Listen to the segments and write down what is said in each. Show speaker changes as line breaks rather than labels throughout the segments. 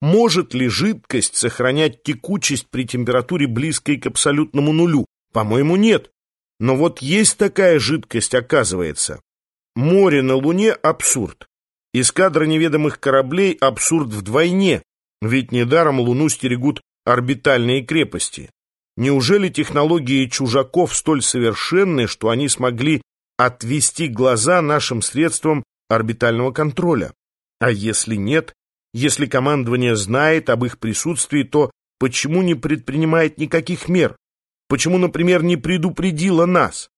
Может ли жидкость сохранять текучесть при температуре близкой к абсолютному нулю? По-моему, нет. Но вот есть такая жидкость, оказывается. Море на Луне – абсурд. Эскадра неведомых кораблей – абсурд вдвойне, ведь недаром Луну стерегут орбитальные крепости. Неужели технологии чужаков столь совершенны, что они смогли отвести глаза нашим средствам орбитального контроля? А если нет, если командование знает об их присутствии, то почему не предпринимает никаких мер? Почему, например, не предупредило нас?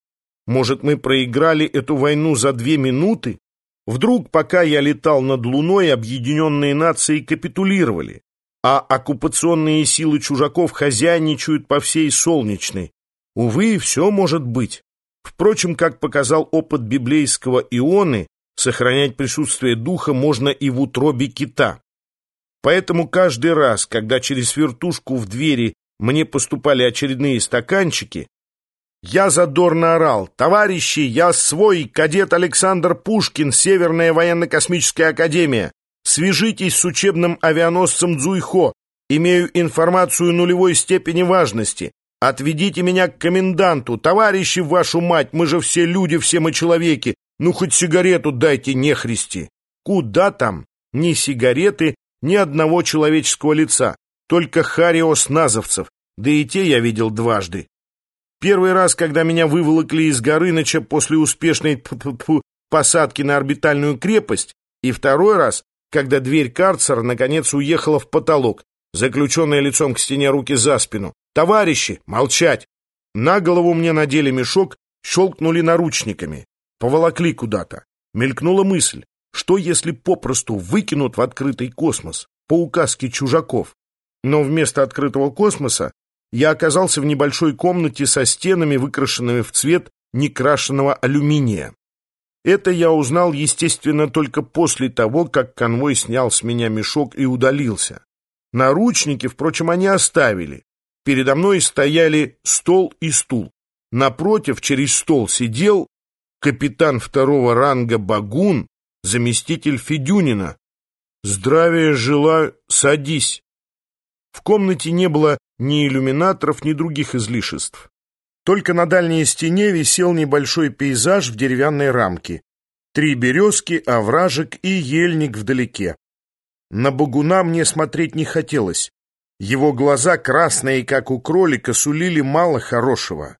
Может, мы проиграли эту войну за две минуты? Вдруг, пока я летал над Луной, объединенные нации капитулировали, а оккупационные силы чужаков хозяйничают по всей Солнечной. Увы, все может быть. Впрочем, как показал опыт библейского Ионы, сохранять присутствие духа можно и в утробе кита. Поэтому каждый раз, когда через вертушку в двери мне поступали очередные стаканчики, я задорно орал «Товарищи, я свой, кадет Александр Пушкин, Северная военно-космическая академия. Свяжитесь с учебным авианосцем Дзуйхо. Имею информацию нулевой степени важности. Отведите меня к коменданту. Товарищи, вашу мать, мы же все люди, все мы человеки. Ну, хоть сигарету дайте, нехристи. Куда там? Ни сигареты, ни одного человеческого лица. Только хариос назовцев. Да и те я видел дважды. Первый раз, когда меня выволокли из Горыныча после успешной посадки на орбитальную крепость, и второй раз, когда дверь карцера наконец уехала в потолок, заключенная лицом к стене руки за спину. «Товарищи, молчать!» На голову мне надели мешок, щелкнули наручниками, поволокли куда-то. Мелькнула мысль, что если попросту выкинут в открытый космос по указке чужаков? Но вместо открытого космоса я оказался в небольшой комнате со стенами, выкрашенными в цвет некрашенного алюминия. Это я узнал, естественно, только после того, как конвой снял с меня мешок и удалился. Наручники, впрочем, они оставили. Передо мной стояли стол и стул. Напротив, через стол сидел капитан второго ранга Багун, заместитель Федюнина. «Здравия желаю, садись». В комнате не было ни иллюминаторов, ни других излишеств. Только на дальней стене висел небольшой пейзаж в деревянной рамке. Три березки, овражек и ельник вдалеке. На Багуна мне смотреть не хотелось. Его глаза, красные, как у кролика, сулили мало хорошего.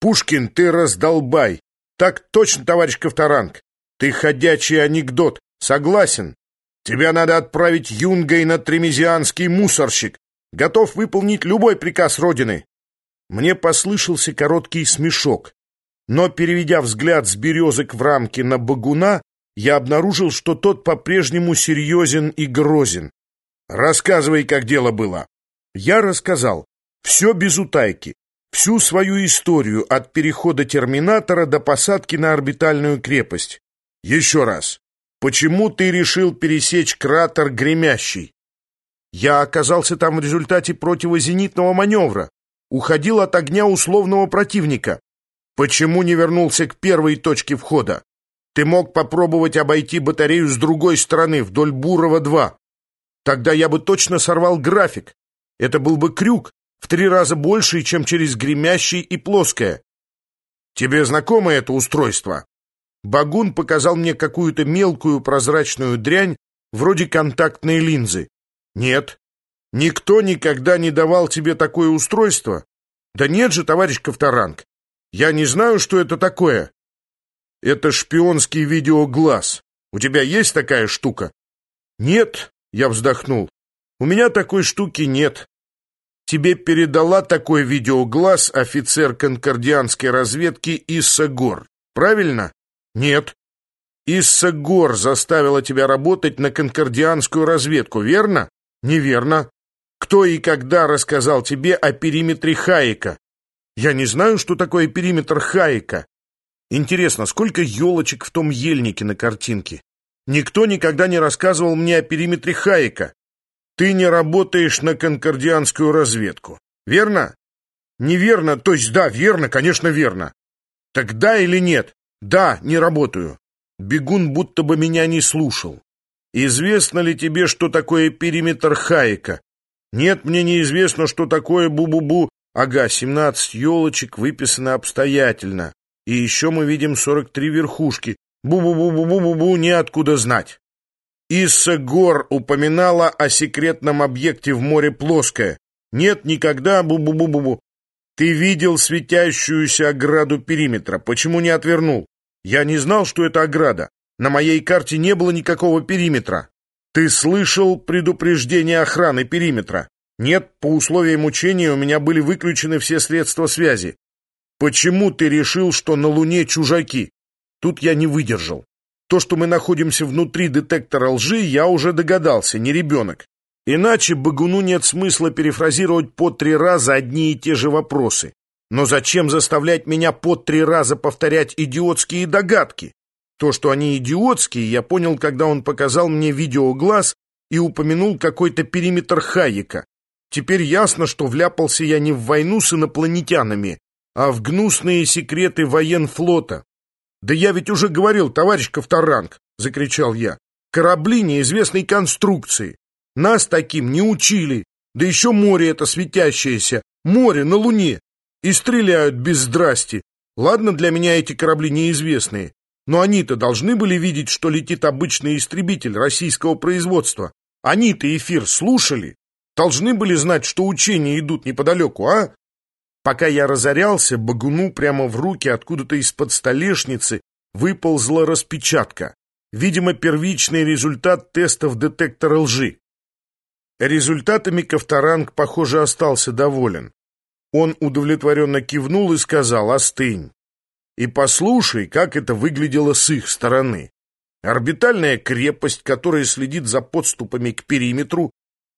«Пушкин, ты раздолбай!» «Так точно, товарищ Ковторанг! Ты ходячий анекдот, согласен. Тебя надо отправить юнгой на тремезианский мусорщик. Готов выполнить любой приказ Родины. Мне послышался короткий смешок. Но, переведя взгляд с березок в рамке на багуна, я обнаружил, что тот по-прежнему серьезен и грозен. «Рассказывай, как дело было». Я рассказал. Все без утайки. Всю свою историю от перехода Терминатора до посадки на орбитальную крепость. Еще раз. Почему ты решил пересечь кратер Гремящий? Я оказался там в результате противозенитного маневра. Уходил от огня условного противника. Почему не вернулся к первой точке входа? Ты мог попробовать обойти батарею с другой стороны, вдоль Бурова-2. Тогда я бы точно сорвал график. Это был бы крюк, в три раза больше, чем через гремящий и плоское. Тебе знакомо это устройство? Багун показал мне какую-то мелкую прозрачную дрянь, вроде контактной линзы. Нет. Никто никогда не давал тебе такое устройство? Да нет же, товарищ Ковторанг. Я не знаю, что это такое. Это шпионский видеоглаз. У тебя есть такая штука? Нет, я вздохнул. У меня такой штуки нет. Тебе передала такой видеоглаз офицер конкордианской разведки Исса Гор, правильно? Нет. Исса Гор заставила тебя работать на конкордианскую разведку, верно? Неверно. Кто и когда рассказал тебе о периметре Хаика? Я не знаю, что такое периметр Хаика. Интересно, сколько елочек в том ельнике на картинке? Никто никогда не рассказывал мне о периметре Хаика. Ты не работаешь на конкордианскую разведку, верно? Неверно, то есть да, верно, конечно, верно. Так да или нет? Да, не работаю. Бегун будто бы меня не слушал. Известно ли тебе, что такое периметр Хайека? Нет, мне неизвестно, что такое бу-бу-бу. Ага, 17 елочек выписано обстоятельно. И еще мы видим 43 верхушки. Бу-бу-бу-бу-бу-бу, неоткуда знать. Исса Гор упоминала о секретном объекте в море Плоское. Нет, никогда, бу-бу-бу-бу-бу. Ты видел светящуюся ограду периметра. Почему не отвернул? Я не знал, что это ограда. На моей карте не было никакого периметра. Ты слышал предупреждение охраны периметра? Нет, по условиям учения у меня были выключены все средства связи. Почему ты решил, что на Луне чужаки? Тут я не выдержал. То, что мы находимся внутри детектора лжи, я уже догадался, не ребенок. Иначе Багуну нет смысла перефразировать по три раза одни и те же вопросы. Но зачем заставлять меня по три раза повторять идиотские догадки? То, что они идиотские, я понял, когда он показал мне видеоглаз и упомянул какой-то периметр Хайека. Теперь ясно, что вляпался я не в войну с инопланетянами, а в гнусные секреты военфлота. «Да я ведь уже говорил, товарищ Ковторанг!» — закричал я. «Корабли неизвестной конструкции. Нас таким не учили. Да еще море это светящееся, море на Луне. И стреляют без здрасти. Ладно, для меня эти корабли неизвестные. Но они-то должны были видеть, что летит обычный истребитель российского производства. Они-то эфир слушали. Должны были знать, что учения идут неподалеку, а? Пока я разорялся, Багуну прямо в руки откуда-то из-под столешницы выползла распечатка. Видимо, первичный результат тестов детектора лжи. Результатами Ковторанг, похоже, остался доволен. Он удовлетворенно кивнул и сказал «Остынь» и послушай, как это выглядело с их стороны. Орбитальная крепость, которая следит за подступами к периметру,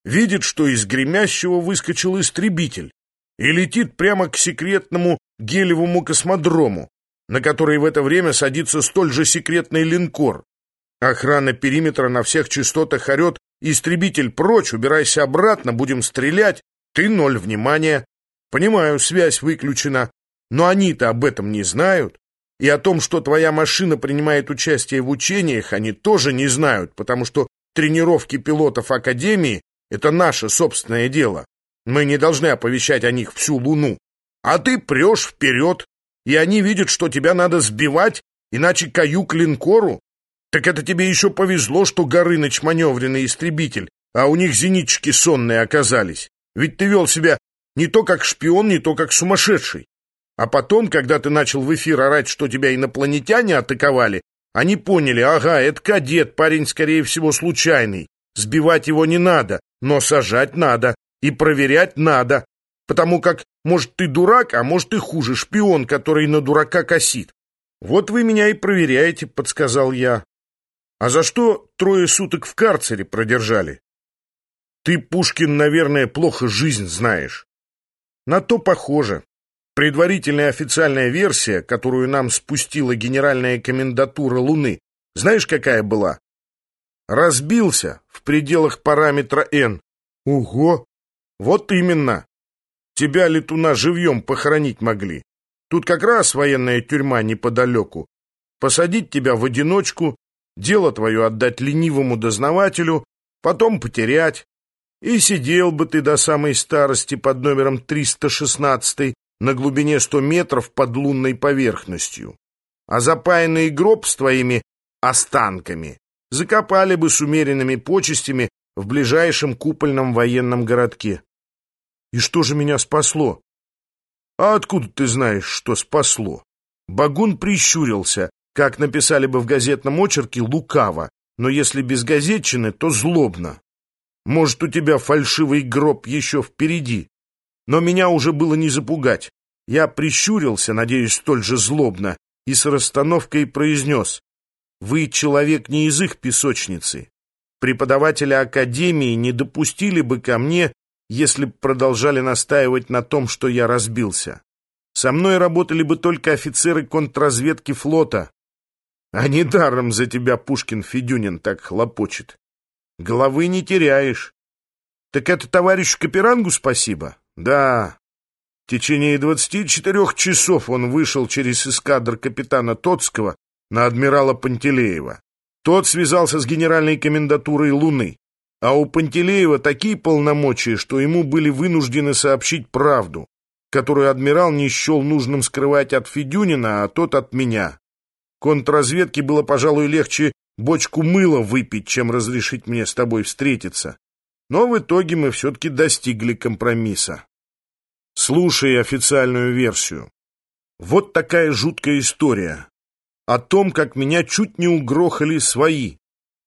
видит, что из гремящего выскочил истребитель и летит прямо к секретному гелевому космодрому, на который в это время садится столь же секретный линкор. Охрана периметра на всех частотах орет «Истребитель прочь, убирайся обратно, будем стрелять, ты ноль внимания». Понимаю, связь выключена, но они-то об этом не знают. И о том, что твоя машина принимает участие в учениях, они тоже не знают, потому что тренировки пилотов Академии — это наше собственное дело. Мы не должны оповещать о них всю Луну. А ты прешь вперед, и они видят, что тебя надо сбивать, иначе каюк линкору. Так это тебе еще повезло, что Горыныч маневренный истребитель, а у них зенитчики сонные оказались. Ведь ты вел себя не то как шпион, не то как сумасшедший. А потом, когда ты начал в эфир орать, что тебя инопланетяне атаковали, они поняли, ага, это кадет, парень, скорее всего, случайный. Сбивать его не надо, но сажать надо и проверять надо, потому как, может, ты дурак, а может, и хуже, шпион, который на дурака косит. Вот вы меня и проверяете, подсказал я. А за что трое суток в карцере продержали? Ты, Пушкин, наверное, плохо жизнь знаешь. На то похоже. Предварительная официальная версия, которую нам спустила генеральная комендатура Луны, знаешь, какая была? Разбился в пределах параметра N. Ого! Вот именно. Тебя, летуна, живьем похоронить могли. Тут как раз военная тюрьма неподалеку. Посадить тебя в одиночку, дело твое отдать ленивому дознавателю, потом потерять. И сидел бы ты до самой старости под номером 316 на глубине сто метров под лунной поверхностью. А запаянный гроб с твоими останками закопали бы с умеренными почестями в ближайшем купольном военном городке. И что же меня спасло? А откуда ты знаешь, что спасло? Багун прищурился, как написали бы в газетном очерке, лукаво, но если без газетчины, то злобно. Может, у тебя фальшивый гроб еще впереди? Но меня уже было не запугать. Я прищурился, надеюсь, столь же злобно, и с расстановкой произнес. «Вы человек не из их песочницы. Преподаватели Академии не допустили бы ко мне, если б продолжали настаивать на том, что я разбился. Со мной работали бы только офицеры контрразведки флота. А недаром за тебя Пушкин Федюнин так хлопочет. Головы не теряешь. Так это товарищу Каперангу спасибо? Да. В течение двадцати четырех часов он вышел через эскадр капитана Тоцкого на адмирала Пантелеева. Тот связался с генеральной комендатурой Луны, а у Пантелеева такие полномочия, что ему были вынуждены сообщить правду, которую адмирал не счел нужным скрывать от Федюнина, а тот от меня. Контрразведке было, пожалуй, легче бочку мыла выпить, чем разрешить мне с тобой встретиться. Но в итоге мы все-таки достигли компромисса. Слушай официальную версию. Вот такая жуткая история. О том, как меня чуть не угрохали свои.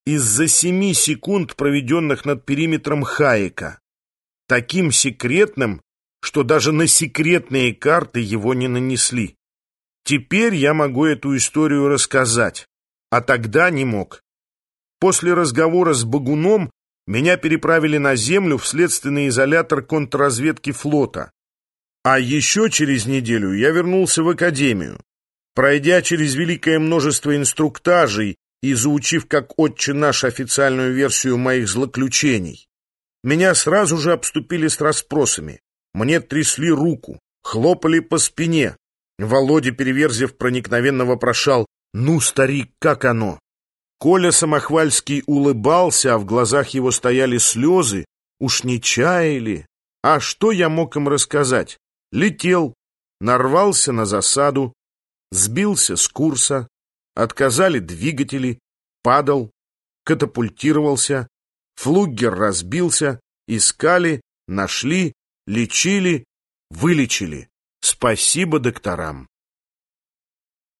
Из-за семи секунд, проведенных над периметром Хаека. Таким секретным, что даже на секретные карты его не нанесли. Теперь я могу эту историю рассказать, а тогда не мог. После разговора с Багуном меня переправили на землю в следственный изолятор контрразведки флота. А еще через неделю я вернулся в академию. Пройдя через великое множество инструктажей и заучив как отче наш официальную версию моих злоключений, меня сразу же обступили с расспросами. Мне трясли руку, хлопали по спине. Володя Переверзев проникновенно вопрошал «Ну, старик, как оно?» Коля Самохвальский улыбался, а в глазах его стояли слезы. Уж не чаяли. А что я мог им рассказать? Летел, нарвался на засаду, сбился с курса, отказали двигатели, падал, катапультировался, флугер разбился, искали, нашли, лечили, вылечили. Спасибо докторам.